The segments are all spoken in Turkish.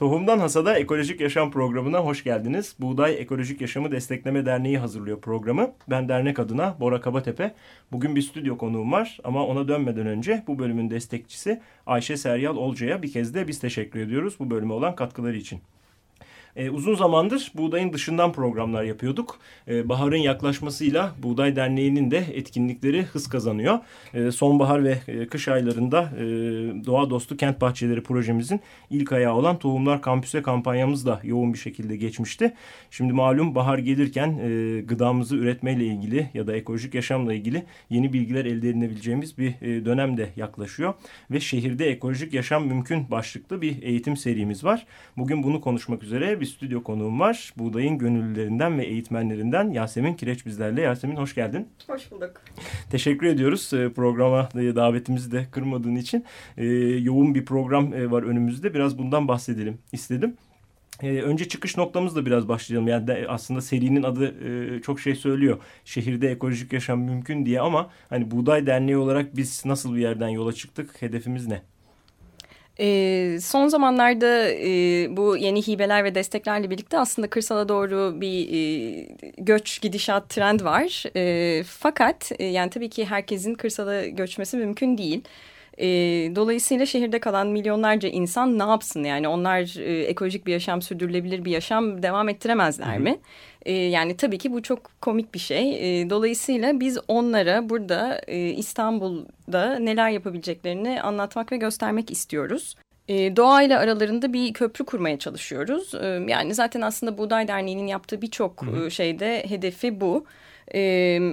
Tohumdan Hasada Ekolojik Yaşam programına hoş geldiniz. Buğday Ekolojik Yaşamı Destekleme Derneği hazırlıyor programı. Ben dernek adına Bora Kabatepe. Bugün bir stüdyo konuğum var ama ona dönmeden önce bu bölümün destekçisi Ayşe Seryal Olcay'a bir kez de biz teşekkür ediyoruz bu bölüme olan katkıları için. E, uzun zamandır buğdayın dışından programlar yapıyorduk. E, baharın yaklaşmasıyla Buğday Derneği'nin de etkinlikleri hız kazanıyor. E, sonbahar ve e, kış aylarında e, Doğa Dostu Kent Bahçeleri projemizin ilk ayağı olan Tohumlar Kampüse kampanyamız da yoğun bir şekilde geçmişti. Şimdi malum bahar gelirken e, gıdamızı üretmeyle ilgili ya da ekolojik yaşamla ilgili yeni bilgiler elde edinebileceğimiz bir e, dönem de yaklaşıyor. Ve şehirde ekolojik yaşam mümkün başlıklı bir eğitim serimiz var. Bugün bunu konuşmak üzere bir stüdyo konuğum var. Buğdayın gönüllülerinden ve eğitmenlerinden Yasemin Kireç bizlerle. Yasemin hoş geldin. Hoş bulduk. Teşekkür ediyoruz e, programa e, davetimizi de kırmadığın için. E, yoğun bir program var önümüzde. Biraz bundan bahsedelim istedim. önce çıkış noktamızla biraz başlayalım. Yani de aslında serinin adı çok şey söylüyor. Şehirde ekolojik yaşam mümkün diye ama hani Buğday Derneği olarak biz nasıl bir yerden yola çıktık? Hedefimiz ne? E, son zamanlarda e, bu yeni hibeler ve desteklerle birlikte aslında kırsala doğru bir e, göç gidişat trend var. E, fakat e, yani tabii ki herkesin kırsala göçmesi mümkün değil. E, dolayısıyla şehirde kalan milyonlarca insan ne yapsın yani onlar e, ekolojik bir yaşam sürdürülebilir bir yaşam devam ettiremezler Hı -hı. mi? E, yani tabii ki bu çok komik bir şey. E, dolayısıyla biz onlara burada e, İstanbul'da neler yapabileceklerini anlatmak ve göstermek istiyoruz. E, doğayla aralarında bir köprü kurmaya çalışıyoruz. E, yani zaten aslında Buğday Derneği'nin yaptığı birçok şeyde hedefi bu. E,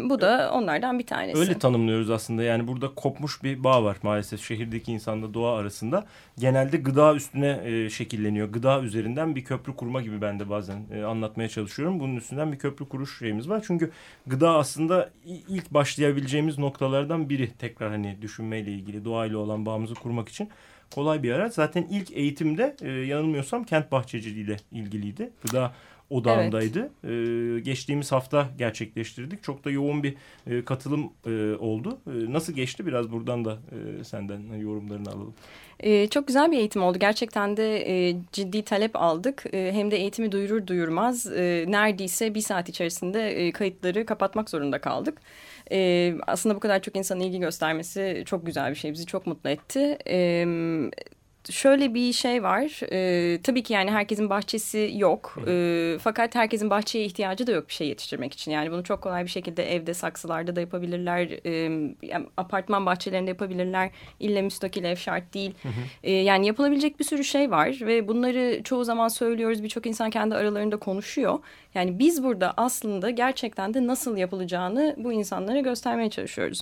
bu da onlardan bir tanesi. Öyle tanımlıyoruz aslında yani burada kopmuş bir bağ var maalesef şehirdeki insanla doğa arasında. Genelde gıda üstüne e, şekilleniyor. Gıda üzerinden bir köprü kurma gibi ben de bazen e, anlatmaya çalışıyorum. Bunun üstünden bir köprü kuruş şeyimiz var. Çünkü gıda aslında ilk başlayabileceğimiz noktalardan biri tekrar hani düşünmeyle ilgili doğayla olan bağımızı kurmak için kolay bir araç. Zaten ilk eğitimde e, yanılmıyorsam kent bahçeciliğiyle ilgiliydi. Gıda odağındaydı. Evet. Ee, geçtiğimiz hafta gerçekleştirdik. Çok da yoğun bir e, katılım e, oldu. E, nasıl geçti? Biraz buradan da e, senden yorumlarını alalım. Ee, çok güzel bir eğitim oldu. Gerçekten de e, ciddi talep aldık. E, hem de eğitimi duyurur duyurmaz e, neredeyse bir saat içerisinde e, kayıtları kapatmak zorunda kaldık. E, aslında bu kadar çok insanın ilgi göstermesi çok güzel bir şey. Bizi çok mutlu etti. E, şöyle bir şey var. E, tabii ki yani herkesin bahçesi yok. E, fakat herkesin bahçeye ihtiyacı da yok bir şey yetiştirmek için. Yani bunu çok kolay bir şekilde evde saksılarda da yapabilirler. E, yani apartman bahçelerinde yapabilirler. İlle müstakil ev şart değil. E, yani yapılabilecek bir sürü şey var ve bunları çoğu zaman söylüyoruz. Birçok insan kendi aralarında konuşuyor. Yani biz burada aslında gerçekten de nasıl yapılacağını bu insanlara göstermeye çalışıyoruz.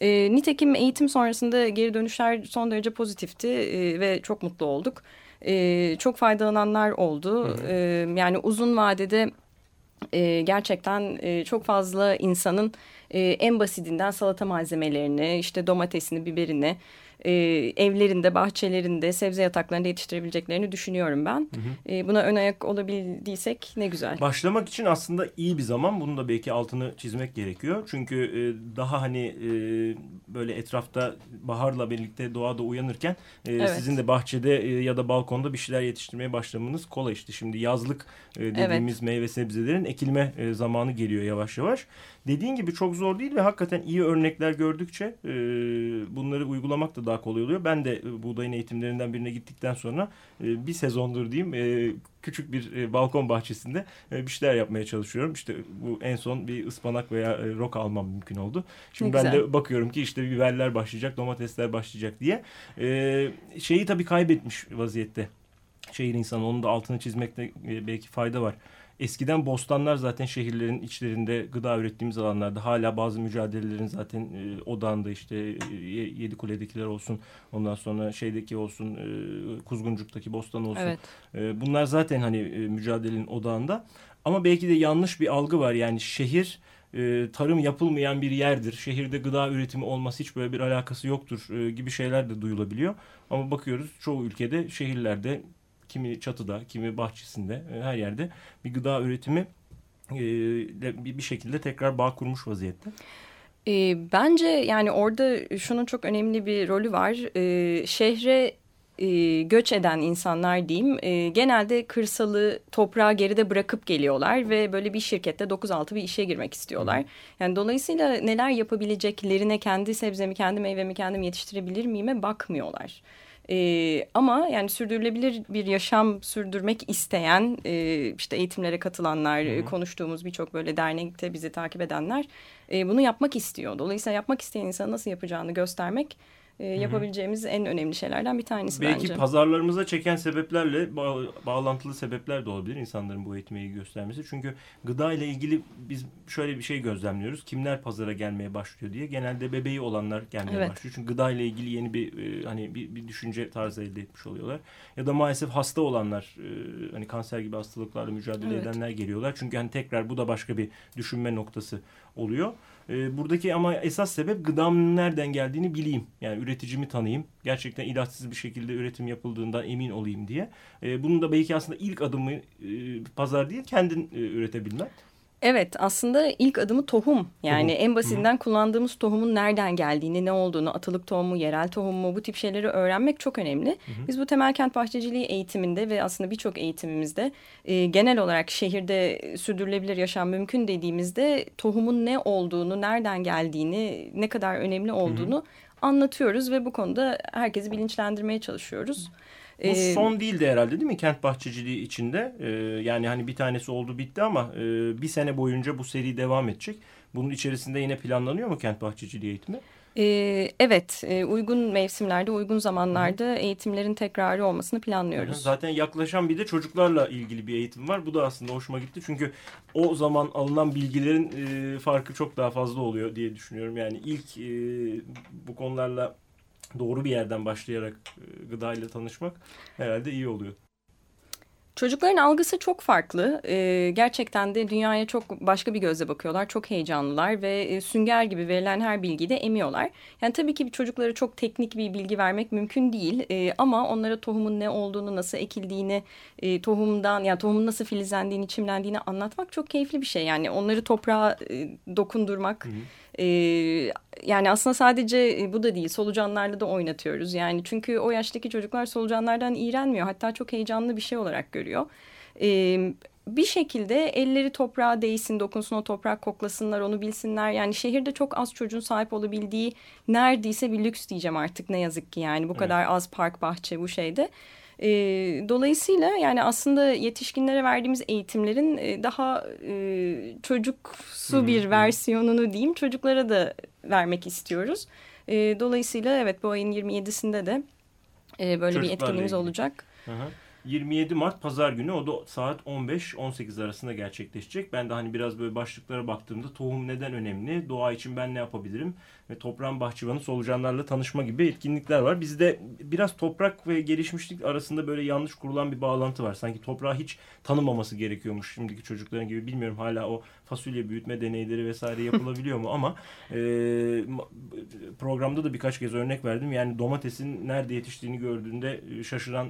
E, nitekim eğitim sonrasında geri dönüşler son derece pozitifti e, ve çok mutlu olduk. E, çok faydalananlar oldu. E, yani uzun vadede e, gerçekten e, çok fazla insanın e, en basitinden salata malzemelerini, işte domatesini, biberini e, evlerinde, bahçelerinde, sebze yataklarında yetiştirebileceklerini düşünüyorum ben. Hı hı. E, buna ön ayak olabildiysek ne güzel. Başlamak için aslında iyi bir zaman. Bunu da belki altını çizmek gerekiyor. Çünkü e, daha hani e, böyle etrafta baharla birlikte doğada uyanırken e, evet. sizin de bahçede e, ya da balkonda bir şeyler yetiştirmeye başlamanız kolay işte. Şimdi yazlık e, dediğimiz evet. meyve sebzelerin ekilme e, zamanı geliyor yavaş yavaş. Dediğin gibi çok zor değil ve hakikaten iyi örnekler gördükçe e, bunları uygulamak da daha kolay oluyor. Ben de e, buğdayın eğitimlerinden birine gittikten sonra e, bir sezondur diyeyim e, küçük bir balkon bahçesinde bir şeyler yapmaya çalışıyorum. İşte bu en son bir ıspanak veya roka almam mümkün oldu. Şimdi ben de bakıyorum ki işte biberler başlayacak, domatesler başlayacak diye. Şeyi tabii kaybetmiş vaziyette şehir insanı. Onun da altını çizmekte belki fayda var. Eskiden bostanlar zaten şehirlerin içlerinde gıda ürettiğimiz alanlarda hala bazı mücadelelerin zaten e, odağında işte e, yedi kuledekiler olsun ondan sonra şeydeki olsun e, Kuzguncuk'taki bostan olsun. Evet. E, bunlar zaten hani e, mücadelenin odağında. Ama belki de yanlış bir algı var yani şehir e, tarım yapılmayan bir yerdir. Şehirde gıda üretimi olması hiç böyle bir alakası yoktur e, gibi şeyler de duyulabiliyor. Ama bakıyoruz çoğu ülkede şehirlerde kimi çatıda kimi bahçesinde e, her yerde bir gıda üretimi e, bir şekilde tekrar bağ kurmuş vaziyette. E, bence yani orada şunun çok önemli bir rolü var. E, şehre e, göç eden insanlar diyeyim e, genelde kırsalı toprağı geride bırakıp geliyorlar ve böyle bir şirkette 9-6 bir işe girmek istiyorlar. Yani dolayısıyla neler yapabileceklerine kendi sebzemi, kendi meyvemi kendim yetiştirebilir miyime bakmıyorlar. E, ama yani sürdürülebilir bir yaşam sürdürmek isteyen e, işte eğitimlere katılanlar, Hı -hı. konuştuğumuz birçok böyle dernekte bizi takip edenler e, bunu yapmak istiyor. Dolayısıyla yapmak isteyen insanı nasıl yapacağını göstermek e, yapabileceğimiz Hı -hı. en önemli şeylerden bir tanesi Belki bence. Belki pazarlarımıza çeken sebeplerle bağ bağlantılı sebepler de olabilir insanların bu eğitime göstermesi. Çünkü gıda ile ilgili biz şöyle bir şey gözlemliyoruz. Kimler pazara gelmeye başlıyor diye. Genelde bebeği olanlar gelmeye evet. başlıyor. Çünkü gıda ile ilgili yeni bir e, hani bir, bir düşünce tarzı elde etmiş oluyorlar. Ya da maalesef hasta olanlar e, hani kanser gibi hastalıklarla mücadele evet. edenler geliyorlar. Çünkü hani tekrar bu da başka bir düşünme noktası oluyor. E, buradaki ama esas sebep gıdam nereden geldiğini bileyim. Yani üreticimi tanıyayım. Gerçekten ilaçsız bir şekilde üretim yapıldığından emin olayım diye. E, bunun da belki aslında ilk adımı e, pazar değil kendin e, üretebilmen. Evet aslında ilk adımı tohum. Yani tohum. en basitinden Hı. kullandığımız tohumun nereden geldiğini, ne olduğunu, atılık tohumu, yerel tohumu bu tip şeyleri öğrenmek çok önemli. Hı. Biz bu temel kent bahçeciliği eğitiminde ve aslında birçok eğitimimizde e, genel olarak şehirde sürdürülebilir yaşam mümkün dediğimizde tohumun ne olduğunu, nereden geldiğini, ne kadar önemli olduğunu Hı. Anlatıyoruz ve bu konuda herkesi bilinçlendirmeye çalışıyoruz. Bu ee, son değildi herhalde değil mi kent bahçeciliği içinde? Ee, yani hani bir tanesi oldu bitti ama e, bir sene boyunca bu seri devam edecek. Bunun içerisinde yine planlanıyor mu kent bahçeciliği eğitimi? Ee, evet, e, uygun mevsimlerde, uygun zamanlarda Hı. eğitimlerin tekrarı olmasını planlıyoruz. Zaten yaklaşan bir de çocuklarla ilgili bir eğitim var. Bu da aslında hoşuma gitti. Çünkü o zaman alınan bilgilerin e, farkı çok daha fazla oluyor diye düşünüyorum. Yani ilk e, bu konularla doğru bir yerden başlayarak gıda ile tanışmak herhalde iyi oluyor. Çocukların algısı çok farklı. Ee, gerçekten de dünyaya çok başka bir gözle bakıyorlar. Çok heyecanlılar ve e, sünger gibi verilen her bilgiyi de emiyorlar. Yani tabii ki çocuklara çok teknik bir bilgi vermek mümkün değil. Ee, ama onlara tohumun ne olduğunu, nasıl ekildiğini, e, tohumdan yani tohumun nasıl filizlendiğini, çimlendiğini anlatmak çok keyifli bir şey. Yani onları toprağa e, dokundurmak... Hı hı e, yani aslında sadece e, bu da değil solucanlarla da oynatıyoruz. Yani çünkü o yaştaki çocuklar solucanlardan iğrenmiyor. Hatta çok heyecanlı bir şey olarak görüyor. E, bir şekilde elleri toprağa değsin, dokunsun o toprak koklasınlar, onu bilsinler. Yani şehirde çok az çocuğun sahip olabildiği neredeyse bir lüks diyeceğim artık ne yazık ki yani bu evet. kadar az park, bahçe bu şeyde. E, dolayısıyla yani aslında yetişkinlere verdiğimiz eğitimlerin e, daha e, çocuksu bir versiyonunu diyeyim çocuklara da vermek istiyoruz. E, dolayısıyla evet bu ayın 27'sinde de e, böyle bir etkinliğimiz olacak. Hı hı. 27 Mart pazar günü o da saat 15-18 arasında gerçekleşecek. Ben de hani biraz böyle başlıklara baktığımda tohum neden önemli, doğa için ben ne yapabilirim ve toprağın bahçıvanı solucanlarla tanışma gibi etkinlikler var. Bizde biraz toprak ve gelişmişlik arasında böyle yanlış kurulan bir bağlantı var. Sanki toprağı hiç tanımaması gerekiyormuş şimdiki çocukların gibi. Bilmiyorum hala o fasulye büyütme deneyleri vesaire yapılabiliyor mu ama e, programda da birkaç kez örnek verdim. Yani domatesin nerede yetiştiğini gördüğünde şaşıran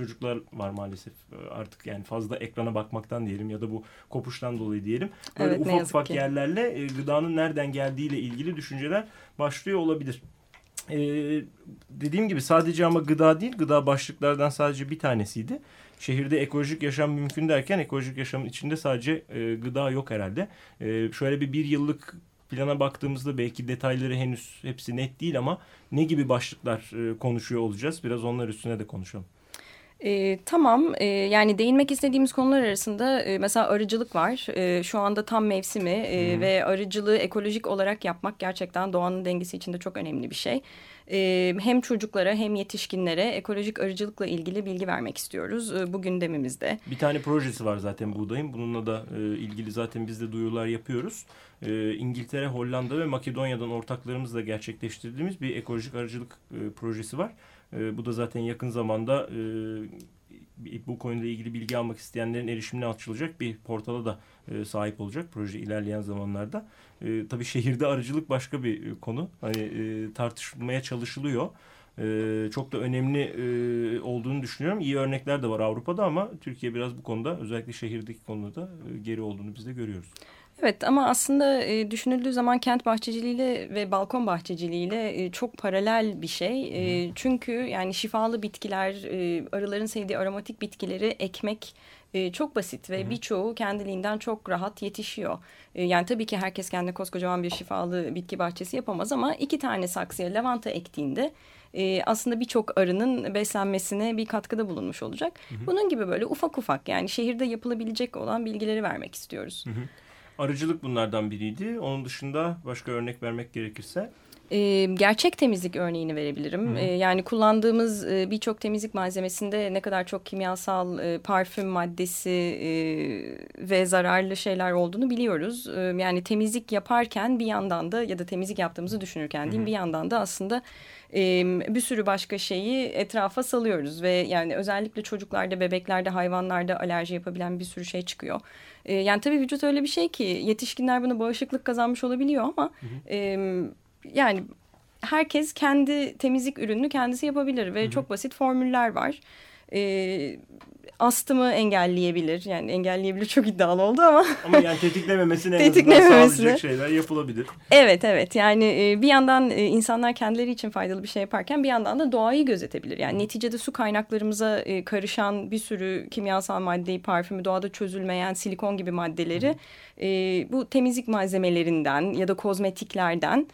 çocuklar var maalesef ee, artık yani fazla ekrana bakmaktan diyelim ya da bu kopuştan dolayı diyelim. Böyle evet, ufak ufak ki. yerlerle e, gıdanın nereden geldiğiyle ilgili düşünceler başlıyor olabilir. Ee, dediğim gibi sadece ama gıda değil gıda başlıklardan sadece bir tanesiydi. Şehirde ekolojik yaşam mümkün derken ekolojik yaşamın içinde sadece e, gıda yok herhalde. E, şöyle bir bir yıllık plana baktığımızda belki detayları henüz hepsi net değil ama ne gibi başlıklar e, konuşuyor olacağız? Biraz onlar üstüne de konuşalım. E, tamam e, yani değinmek istediğimiz konular arasında e, mesela arıcılık var. E, şu anda tam mevsimi e, hmm. ve arıcılığı ekolojik olarak yapmak gerçekten doğanın dengesi içinde çok önemli bir şey. E, hem çocuklara hem yetişkinlere ekolojik arıcılıkla ilgili bilgi vermek istiyoruz e, bu gündemimizde. Bir tane projesi var zaten buğdayın. Bununla da e, ilgili zaten biz de duyurular yapıyoruz. E, İngiltere, Hollanda ve Makedonya'dan ortaklarımızla gerçekleştirdiğimiz bir ekolojik arıcılık e, projesi var. E, bu da zaten yakın zamanda e, bu konuyla ilgili bilgi almak isteyenlerin erişimine açılacak bir portala da e, sahip olacak proje ilerleyen zamanlarda. E, tabii şehirde arıcılık başka bir konu. Hani e, tartışılmaya çalışılıyor. E, çok da önemli e, olduğunu düşünüyorum. İyi örnekler de var Avrupa'da ama Türkiye biraz bu konuda özellikle şehirdeki konuda e, geri olduğunu biz de görüyoruz. Evet ama aslında e, düşünüldüğü zaman kent bahçeciliğiyle ve balkon bahçeciliğiyle e, çok paralel bir şey. E, çünkü yani şifalı bitkiler, e, arıların sevdiği aromatik bitkileri ekmek e, çok basit ve birçoğu kendiliğinden çok rahat yetişiyor. E, yani tabii ki herkes kendi koskocaman bir şifalı bitki bahçesi yapamaz ama iki tane saksıya lavanta ektiğinde e, aslında birçok arının beslenmesine bir katkıda bulunmuş olacak. Hı hı. Bunun gibi böyle ufak ufak yani şehirde yapılabilecek olan bilgileri vermek istiyoruz. Hı hı. Arıcılık bunlardan biriydi. Onun dışında başka örnek vermek gerekirse? E, gerçek temizlik örneğini verebilirim. E, yani kullandığımız e, birçok temizlik malzemesinde ne kadar çok kimyasal e, parfüm maddesi e, ve zararlı şeyler olduğunu biliyoruz. E, yani temizlik yaparken bir yandan da ya da temizlik yaptığımızı düşünürken diyeyim bir yandan da aslında e, bir sürü başka şeyi etrafa salıyoruz ve yani özellikle çocuklarda, bebeklerde, hayvanlarda alerji yapabilen bir sürü şey çıkıyor. E, yani tabii vücut öyle bir şey ki yetişkinler buna bağışıklık kazanmış olabiliyor ama hı hı. E, yani herkes kendi temizlik ürününü kendisi yapabilir ve hı hı. çok basit formüller var. E, astımı engelleyebilir. Yani engelleyebilir çok iddialı oldu ama. Ama yani tetiklememesini en tetiklememesini. sağlayacak şeyler yapılabilir. Evet evet yani e, bir yandan e, insanlar kendileri için faydalı bir şey yaparken bir yandan da doğayı gözetebilir. Yani neticede su kaynaklarımıza e, karışan bir sürü kimyasal maddeyi, parfümü, doğada çözülmeyen silikon gibi maddeleri bu temizlik malzemelerinden ya da kozmetiklerden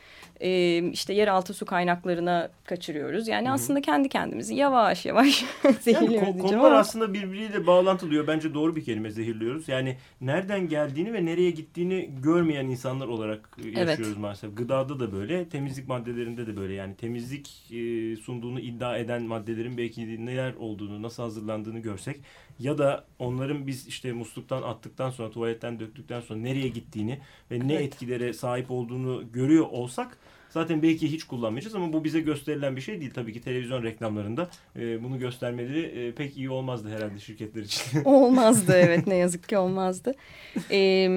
işte yeraltı su kaynaklarına kaçırıyoruz. Yani Hı -hı. aslında kendi kendimizi yavaş yavaş zehirliyoruz. Yani konular ama... aslında birbiriyle bağlantılıyor. Bence doğru bir kelime zehirliyoruz. Yani nereden geldiğini ve nereye gittiğini görmeyen insanlar olarak yaşıyoruz evet. maalesef. Gıdada da böyle, temizlik maddelerinde de böyle. Yani temizlik e, sunduğunu iddia eden maddelerin belki neler olduğunu, nasıl hazırlandığını görsek ya da onların biz işte musluktan attıktan sonra tuvaletten döktükten sonra nereye gittiğini ve ne etkilere sahip olduğunu görüyor olsak zaten belki hiç kullanmayacağız ama bu bize gösterilen bir şey değil. Tabii ki televizyon reklamlarında e, bunu göstermeleri e, pek iyi olmazdı herhalde şirketler için. olmazdı evet ne yazık ki olmazdı. E,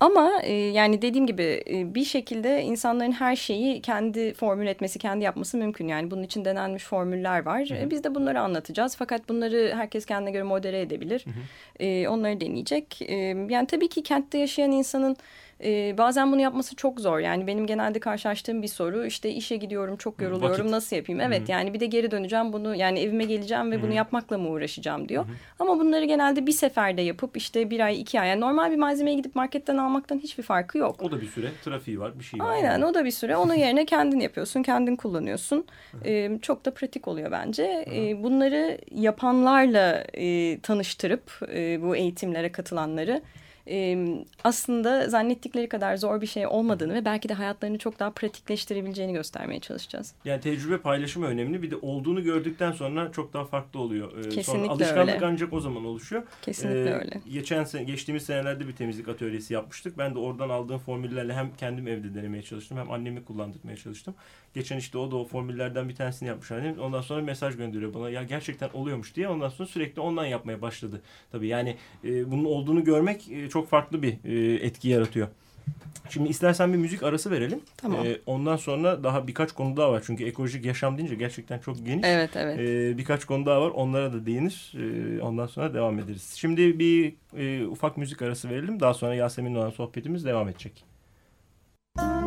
ama e, yani dediğim gibi e, bir şekilde insanların her şeyi kendi formül etmesi, kendi yapması mümkün. Yani bunun için denenmiş formüller var. Hı hı. E, biz de bunları anlatacağız. Fakat bunları herkes kendine göre modere edebilir. Hı hı. E, onları deneyecek. E, yani tabii ki kentte yaşayan insanın e, bazen bunu yapması çok zor. Yani benim genelde karşılaştığım bir soru işte işe gidiyorum çok yoruluyorum Vakit. nasıl yapayım? Evet Hı -hı. yani bir de geri döneceğim bunu yani evime geleceğim ve Hı -hı. bunu yapmakla mı uğraşacağım diyor. Hı -hı. Ama bunları genelde bir seferde yapıp işte bir ay iki ay yani normal bir malzemeyi gidip marketten almaktan hiçbir farkı yok. O da bir süre trafiği var bir şey var. Aynen o da bir süre onun yerine kendin yapıyorsun kendin kullanıyorsun. Ee, çok da pratik oluyor bence. Ee, bunları yapanlarla e, tanıştırıp e, bu eğitimlere katılanları e, aslında zannettikleri kadar zor bir şey olmadığını ve belki de hayatlarını çok daha pratikleştirebileceğini göstermeye çalışacağız. Yani tecrübe paylaşımı önemli. Bir de olduğunu gördükten sonra çok daha farklı oluyor. Ee, Kesinlikle sonra alışkanlık öyle. ancak o zaman oluşuyor. Kesinlikle ee, öyle. Geçen sene, geçtiğimiz senelerde bir temizlik atölyesi yapmıştık. Ben de oradan aldığım formüllerle hem kendim evde denemeye çalıştım hem annemi kullandırmaya çalıştım. Geçen işte o da o formüllerden bir tanesini yapmış annem. Ondan sonra mesaj gönderiyor bana. Ya gerçekten oluyormuş diye. Ondan sonra sürekli ondan yapmaya başladı. Tabii yani e, bunun olduğunu görmek e, çok farklı bir e, etki yaratıyor. Şimdi istersen bir müzik arası verelim. Tamam. Ee, ondan sonra daha birkaç konu daha var. Çünkü ekolojik yaşam deyince gerçekten çok geniş. Evet, evet. Ee, birkaç konu daha var. Onlara da değinir. Ee, ondan sonra devam ederiz. Şimdi bir e, ufak müzik arası verelim. Daha sonra Yasemin'le olan sohbetimiz devam edecek. Müzik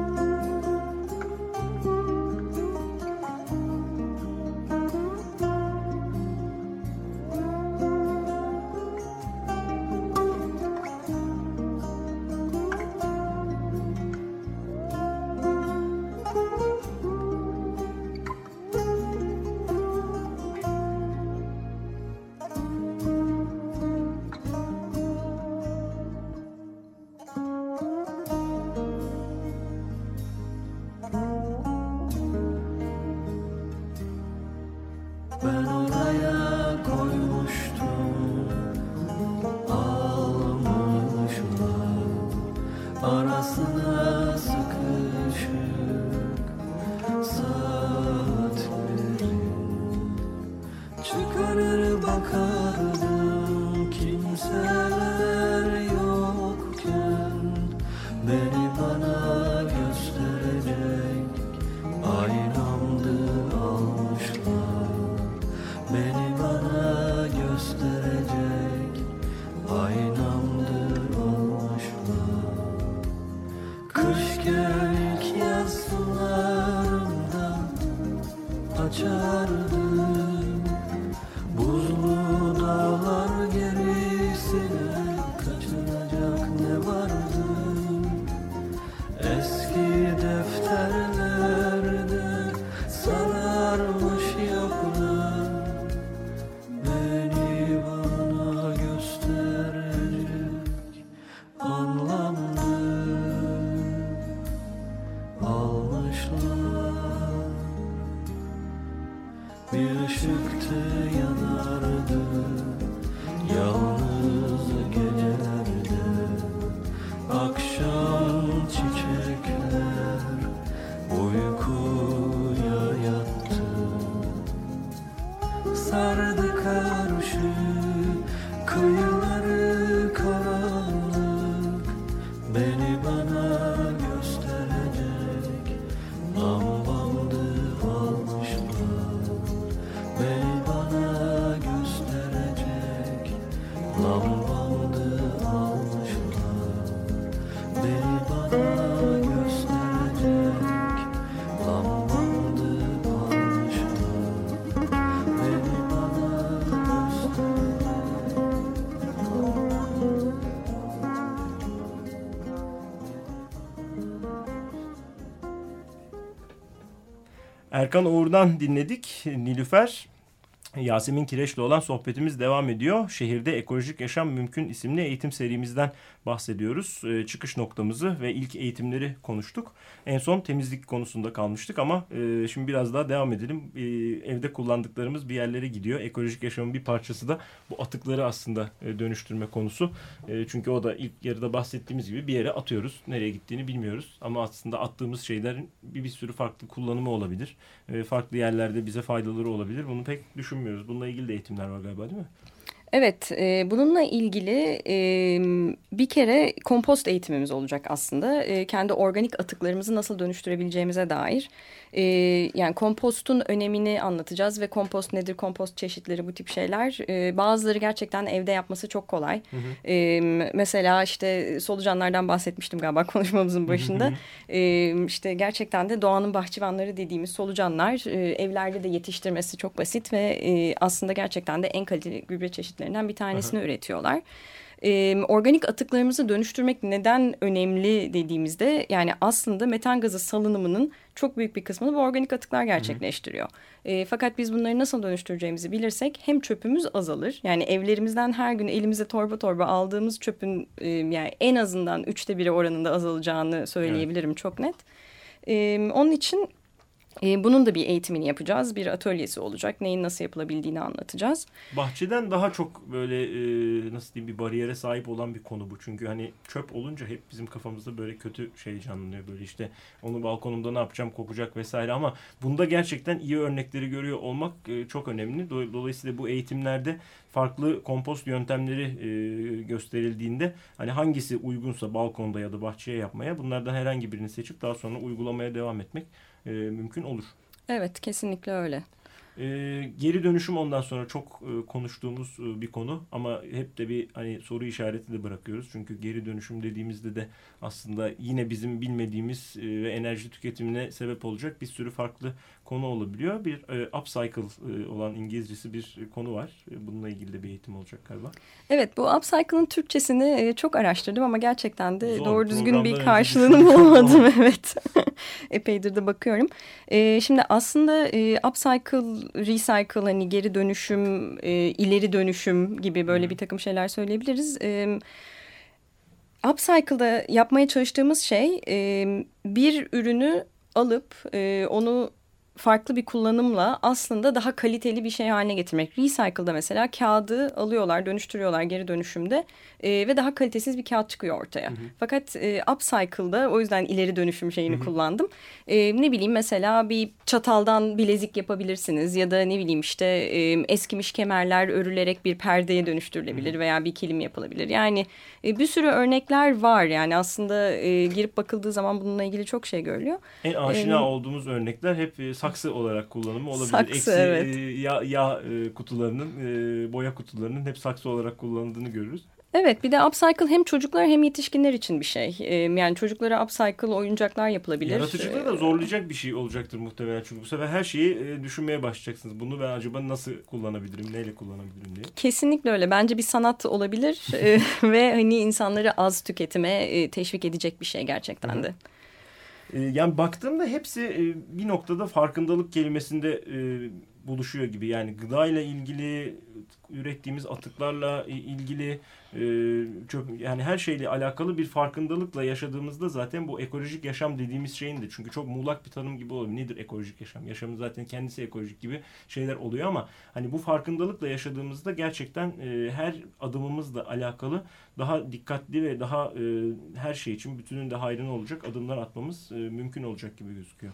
açardı. Dudakları karanlık. Beni bana Erkan Uğur'dan dinledik. Nilüfer Yasemin Kireç'le olan sohbetimiz devam ediyor. Şehirde Ekolojik Yaşam Mümkün isimli eğitim serimizden bahsediyoruz. E, çıkış noktamızı ve ilk eğitimleri konuştuk. En son temizlik konusunda kalmıştık ama e, şimdi biraz daha devam edelim. E, evde kullandıklarımız bir yerlere gidiyor. Ekolojik yaşamın bir parçası da bu atıkları aslında e, dönüştürme konusu. E, çünkü o da ilk yarıda bahsettiğimiz gibi bir yere atıyoruz. Nereye gittiğini bilmiyoruz. Ama aslında attığımız şeylerin bir, bir sürü farklı kullanımı olabilir. E, farklı yerlerde bize faydaları olabilir. Bunu pek düşünmüyoruz. Bununla ilgili de eğitimler var galiba değil mi? Evet, e, bununla ilgili e, bir kere kompost eğitimimiz olacak aslında. E, kendi organik atıklarımızı nasıl dönüştürebileceğimize dair. E, yani kompostun önemini anlatacağız ve kompost nedir, kompost çeşitleri bu tip şeyler. E, bazıları gerçekten evde yapması çok kolay. Hı hı. E, mesela işte solucanlardan bahsetmiştim galiba konuşmamızın başında. Hı hı. E, işte gerçekten de doğanın bahçıvanları dediğimiz solucanlar e, evlerde de yetiştirmesi çok basit ve e, aslında gerçekten de en kaliteli gübre çeşitlerinden bir tanesini hı hı. üretiyorlar e, organik atıklarımızı dönüştürmek neden önemli dediğimizde yani aslında metan gazı salınımının çok büyük bir kısmını bu organik atıklar gerçekleştiriyor. E, fakat biz bunları nasıl dönüştüreceğimizi bilirsek hem çöpümüz azalır. Yani evlerimizden her gün elimize torba torba aldığımız çöpün e, yani en azından üçte biri oranında azalacağını söyleyebilirim evet. çok net. E, onun için e, bunun da bir eğitimini yapacağız. Bir atölyesi olacak. Neyin nasıl yapılabildiğini anlatacağız. Bahçeden daha çok böyle e, nasıl diyeyim bir bariyere sahip olan bir konu bu. Çünkü hani çöp olunca hep bizim kafamızda böyle kötü şey canlanıyor. Böyle işte onu balkonumda ne yapacağım kokacak vesaire ama bunda gerçekten iyi örnekleri görüyor olmak e, çok önemli. Dolayısıyla bu eğitimlerde farklı kompost yöntemleri e, gösterildiğinde hani hangisi uygunsa balkonda ya da bahçeye yapmaya bunlardan herhangi birini seçip daha sonra uygulamaya devam etmek e, mümkün olur. Evet kesinlikle öyle. E, geri dönüşüm ondan sonra çok e, konuştuğumuz e, bir konu ama hep de bir hani soru işareti de bırakıyoruz. Çünkü geri dönüşüm dediğimizde de aslında yine bizim bilmediğimiz e, ve enerji tüketimine sebep olacak bir sürü farklı konu olabiliyor. Bir e, upcycle e, olan İngilizcesi bir konu var. E, bununla ilgili de bir eğitim olacak galiba. Evet bu upcycle'ın Türkçesini e, çok araştırdım ama gerçekten de Zor, doğru düzgün bir karşılığını bulamadım. evet. Epeydir de bakıyorum. E, şimdi aslında e, upcycle, recycle hani geri dönüşüm, e, ileri dönüşüm gibi böyle bir takım şeyler söyleyebiliriz. Evet. Upcycle'da yapmaya çalıştığımız şey e, bir ürünü alıp e, onu farklı bir kullanımla aslında daha kaliteli bir şey haline getirmek. Recycle'da mesela kağıdı alıyorlar, dönüştürüyorlar geri dönüşümde e, ve daha kalitesiz bir kağıt çıkıyor ortaya. Hı hı. Fakat e, upcycle'da o yüzden ileri dönüşüm şeyini hı hı. kullandım. E, ne bileyim mesela bir çataldan bilezik yapabilirsiniz ya da ne bileyim işte e, eskimiş kemerler örülerek bir perdeye dönüştürülebilir hı hı. veya bir kilim yapılabilir. Yani e, bir sürü örnekler var yani aslında e, girip bakıldığı zaman bununla ilgili çok şey görülüyor. En aşina e, olduğumuz örnekler hep e, saksı olarak kullanımı olabilir. Saksı Eksi, evet. E, yağ, yağ e, kutularının, e, boya kutularının hep saksı olarak kullanıldığını görürüz. Evet bir de upcycle hem çocuklar hem yetişkinler için bir şey. Ee, yani çocuklara upcycle oyuncaklar yapılabilir. Yaratıcılığı da zorlayacak bir şey olacaktır muhtemelen. Çünkü bu sefer her şeyi e, düşünmeye başlayacaksınız. Bunu ben acaba nasıl kullanabilirim, neyle kullanabilirim diye. Kesinlikle öyle. Bence bir sanat olabilir e, ve hani insanları az tüketime e, teşvik edecek bir şey gerçekten de. Yani baktığımda hepsi bir noktada farkındalık kelimesinde buluşuyor gibi. Yani gıda ile ilgili, ürettiğimiz atıklarla ilgili e, çöp, yani her şeyle alakalı bir farkındalıkla yaşadığımızda zaten bu ekolojik yaşam dediğimiz şeyin de çünkü çok muğlak bir tanım gibi oluyor. Nedir ekolojik yaşam? Yaşamın zaten kendisi ekolojik gibi şeyler oluyor ama hani bu farkındalıkla yaşadığımızda gerçekten e, her adımımızla alakalı daha dikkatli ve daha e, her şey için bütünün de hayrına olacak adımlar atmamız mümkün olacak gibi gözüküyor.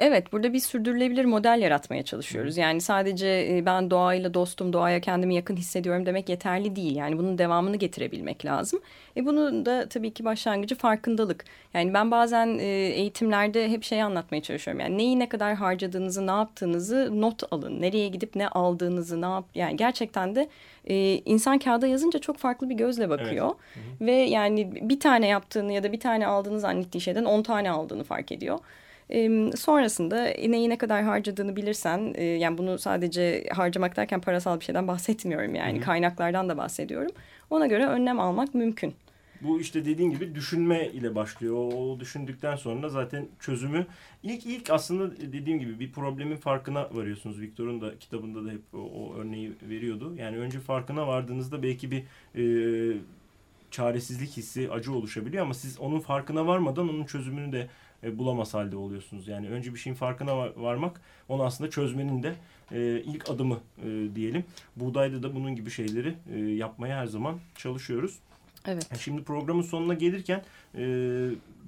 Evet burada bir sürdürülebilir model yaratmaya çalışıyoruz. Yani sadece e, ben doğayla dostum, doğaya kendimi yakın hissediyorum demek yeterli değil. Yani bunun devamını getirebilmek lazım. E bunun da tabii ki başlangıcı farkındalık. Yani ben bazen e, eğitimlerde hep şey anlatmaya çalışıyorum. Yani neyi ne kadar harcadığınızı, ne yaptığınızı not alın. Nereye gidip ne aldığınızı, ne yap yani gerçekten de e, insan kağıda yazınca çok farklı bir gözle bakıyor. Evet. Ve yani bir tane yaptığını ya da bir tane aldığını zannettiği şeyden on tane aldığını fark ediyor. E, sonrasında neyi ne kadar harcadığını bilirsen e, yani bunu sadece harcamak derken parasal bir şeyden bahsetmiyorum yani Hı -hı. kaynaklardan da bahsediyorum. Ona göre önlem almak mümkün. Bu işte dediğin gibi düşünme ile başlıyor. O, düşündükten sonra zaten çözümü ilk ilk aslında dediğim gibi bir problemin farkına varıyorsunuz. Victor'un da kitabında da hep o, o örneği veriyordu. Yani önce farkına vardığınızda belki bir e, çaresizlik hissi, acı oluşabiliyor ama siz onun farkına varmadan onun çözümünü de e, bulamaz halde oluyorsunuz. Yani önce bir şeyin farkına var, varmak onu aslında çözmenin de e, ilk adımı e, diyelim. Buğdayda da bunun gibi şeyleri e, yapmaya her zaman çalışıyoruz. Evet. Şimdi programın sonuna gelirken e,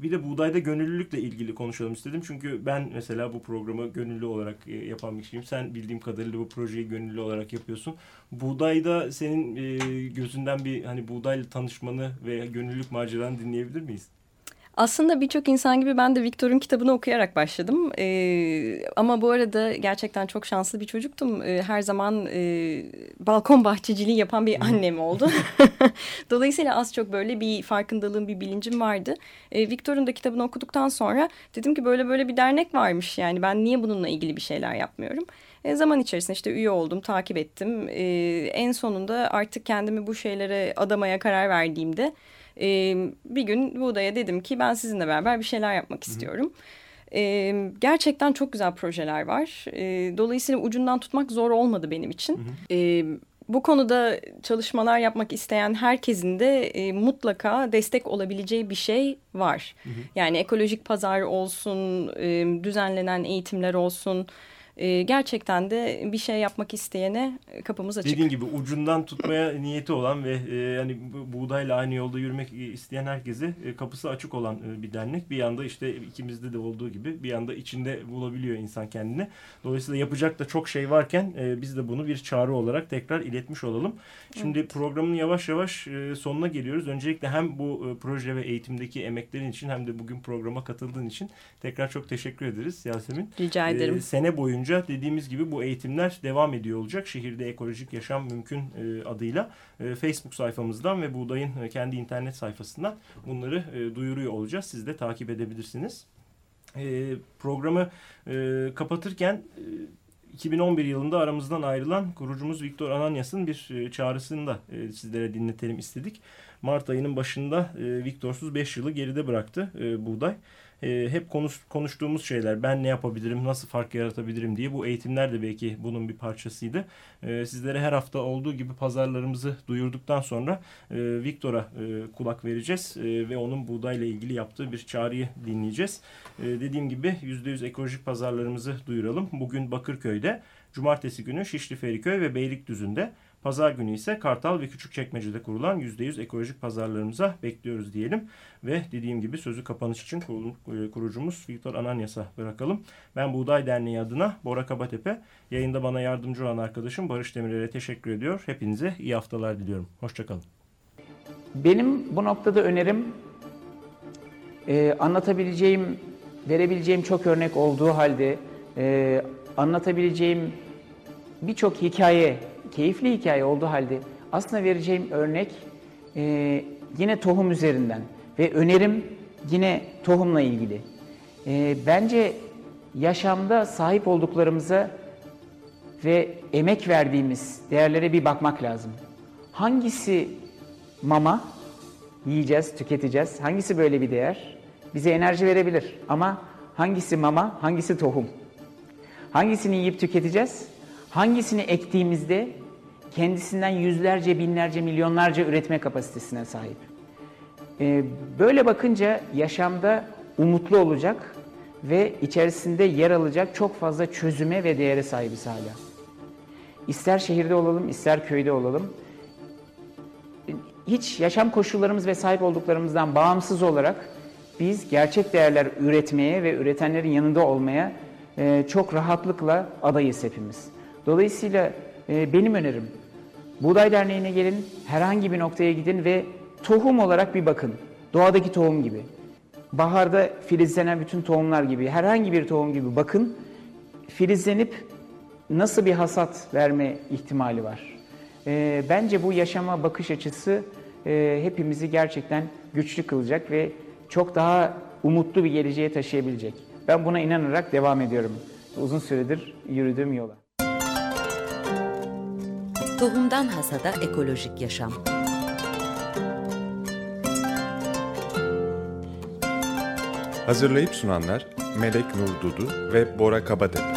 bir de buğdayda gönüllülükle ilgili konuşalım istedim. Çünkü ben mesela bu programı gönüllü olarak e, yapan bir kişiyim. Sen bildiğim kadarıyla bu projeyi gönüllü olarak yapıyorsun. Buğdayda senin e, gözünden bir hani buğdayla tanışmanı ve gönüllülük maceranı dinleyebilir miyiz? Aslında birçok insan gibi ben de Victor'un kitabını okuyarak başladım. Ee, ama bu arada gerçekten çok şanslı bir çocuktum. Ee, her zaman e, balkon bahçeciliği yapan bir annem oldu. Dolayısıyla az çok böyle bir farkındalığım, bir bilincim vardı. Ee, Victor'un da kitabını okuduktan sonra dedim ki böyle böyle bir dernek varmış. Yani ben niye bununla ilgili bir şeyler yapmıyorum? E, zaman içerisinde işte üye oldum, takip ettim. E, en sonunda artık kendimi bu şeylere adamaya karar verdiğimde e, bir gün Buğda'ya dedim ki ben sizinle beraber bir şeyler yapmak istiyorum. E, gerçekten çok güzel projeler var. E, dolayısıyla ucundan tutmak zor olmadı benim için. Hı hı. E, bu konuda çalışmalar yapmak isteyen herkesin de e, mutlaka destek olabileceği bir şey var. Hı hı. Yani ekolojik pazar olsun, e, düzenlenen eğitimler olsun e, gerçekten de bir şey yapmak isteyene kapımız açık. Dediğin gibi ucundan tutmaya niyeti olan ve e, yani buğdayla aynı yolda yürümek isteyen herkese e, kapısı açık olan e, bir dernek. Bir yanda işte ikimizde de olduğu gibi bir yanda içinde bulabiliyor insan kendini. Dolayısıyla yapacak da çok şey varken e, biz de bunu bir çağrı olarak tekrar iletmiş olalım. Şimdi evet. programın yavaş yavaş e, sonuna geliyoruz. Öncelikle hem bu e, proje ve eğitimdeki emeklerin için hem de bugün programa katıldığın için tekrar çok teşekkür ederiz Yasemin. Rica ederim. E, sene boyunca boyunca dediğimiz gibi bu eğitimler devam ediyor olacak. Şehirde ekolojik yaşam mümkün e, adıyla e, Facebook sayfamızdan ve Buğday'ın e, kendi internet sayfasından bunları duyuruyor olacağız. Siz de takip edebilirsiniz. Programı kapatırken e, 2011 yılında aramızdan ayrılan kurucumuz Viktor Ananyas'ın bir çağrısını da sizlere dinletelim istedik. Mart ayının başında Viktorsuz 5 yılı geride bıraktı Buğday e, hep konuş, konuştuğumuz şeyler. Ben ne yapabilirim, nasıl fark yaratabilirim diye bu eğitimler de belki bunun bir parçasıydı. E, sizlere her hafta olduğu gibi pazarlarımızı duyurduktan sonra e, Viktor'a e, kulak vereceğiz e, ve onun buğdayla ilgili yaptığı bir çağrıyı dinleyeceğiz. E, dediğim gibi %100 ekolojik pazarlarımızı duyuralım. Bugün Bakırköy'de, cumartesi günü Şişli Feriköy ve Beylikdüzü'nde Pazar günü ise Kartal ve Küçükçekmece'de kurulan %100 ekolojik pazarlarımıza bekliyoruz diyelim. Ve dediğim gibi sözü kapanış için e, kurucumuz Viktor Ananyas'a bırakalım. Ben Buğday Derneği adına Bora Kabatepe, yayında bana yardımcı olan arkadaşım Barış Demirel'e teşekkür ediyor. Hepinize iyi haftalar diliyorum. Hoşçakalın. Benim bu noktada önerim e, anlatabileceğim, verebileceğim çok örnek olduğu halde e, anlatabileceğim birçok hikaye keyifli hikaye olduğu halde aslında vereceğim örnek e, yine tohum üzerinden ve önerim yine tohumla ilgili. E, bence yaşamda sahip olduklarımıza ve emek verdiğimiz değerlere bir bakmak lazım. Hangisi mama yiyeceğiz, tüketeceğiz? Hangisi böyle bir değer? Bize enerji verebilir ama hangisi mama, hangisi tohum? Hangisini yiyip tüketeceğiz? Hangisini ektiğimizde kendisinden yüzlerce, binlerce, milyonlarca üretme kapasitesine sahip. Ee, böyle bakınca yaşamda umutlu olacak ve içerisinde yer alacak çok fazla çözüme ve değere sahibiz hala. İster şehirde olalım, ister köyde olalım. Hiç yaşam koşullarımız ve sahip olduklarımızdan bağımsız olarak biz gerçek değerler üretmeye ve üretenlerin yanında olmaya e, çok rahatlıkla adayız hepimiz. Dolayısıyla e, benim önerim Buğday Derneği'ne gelin, herhangi bir noktaya gidin ve tohum olarak bir bakın. Doğadaki tohum gibi. Baharda filizlenen bütün tohumlar gibi, herhangi bir tohum gibi bakın. Filizlenip nasıl bir hasat verme ihtimali var? E, bence bu yaşama bakış açısı e, hepimizi gerçekten güçlü kılacak ve çok daha umutlu bir geleceğe taşıyabilecek. Ben buna inanarak devam ediyorum. Uzun süredir yürüdüğüm yola. Tohumdan Hasada Ekolojik Yaşam Hazırlayıp sunanlar Melek Nur Dudu ve Bora Kabatepe.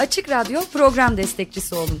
Açık Radyo program destekçisi olun.